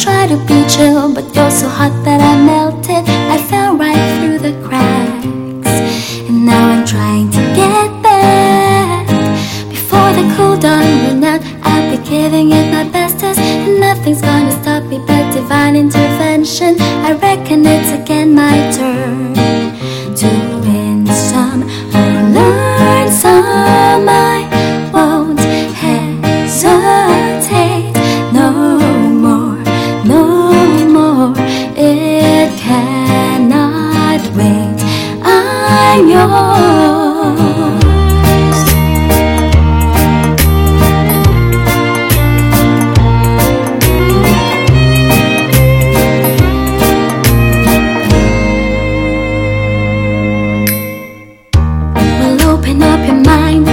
try to be chill, but you're so hot that I melted. I fell right through the cracks, and now I'm trying to get back. Before the cool down run out, I'll be giving it my bestest, and nothing's gonna stop me but divine intervention. Open up your mind.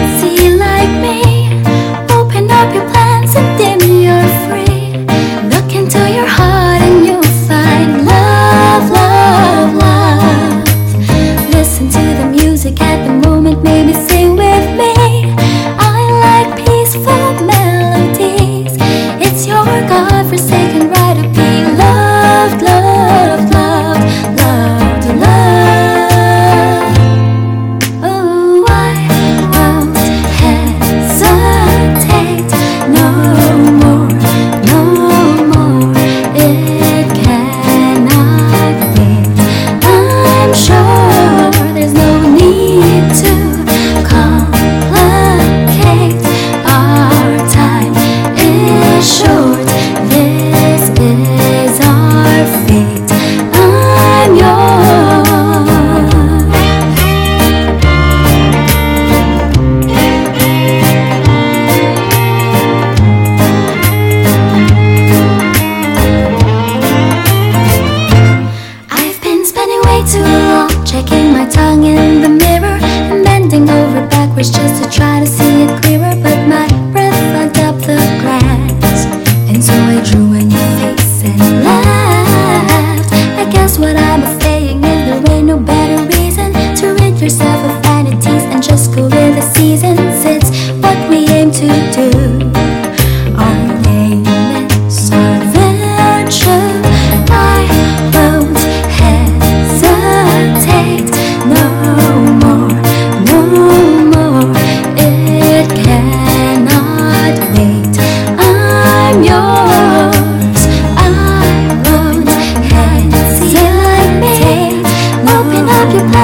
was just to try to see it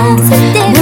That's a different